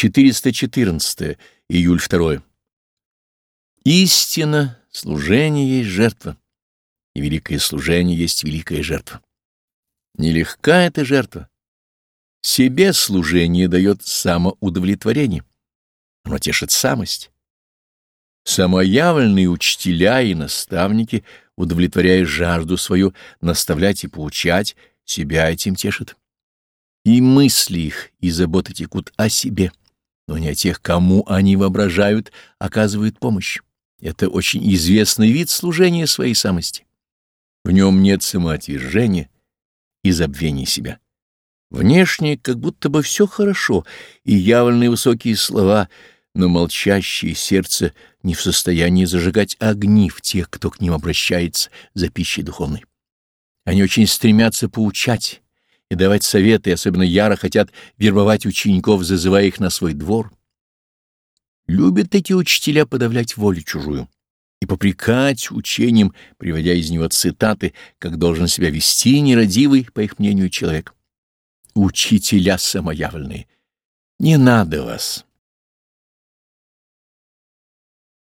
414 июль 2 Истина, служение есть жертва, и великое служение есть великая жертва. Нелегка эта жертва. Себе служение дает самоудовлетворение. Оно тешит самость. Самоявленные учителя и наставники, удовлетворяя жажду свою, наставлять и поучать, себя этим тешат. И мысли их и заботы текут о себе, но не о тех, кому они воображают, оказывают помощь. Это очень известный вид служения своей самости. В нем нет самоотвержения и забвения себя. Внешне как будто бы все хорошо, и явленные высокие слова, но молчащее сердце не в состоянии зажигать огни в тех, кто к ним обращается за пищей духовной. Они очень стремятся поучать и давать советы, особенно яро хотят вербовать учеников, зазывая их на свой двор. Любят эти учителя подавлять волю чужую и попрекать учением, приводя из него цитаты, как должен себя вести нерадивый, по их мнению, человек. Учителя самоявленные, не надо вас.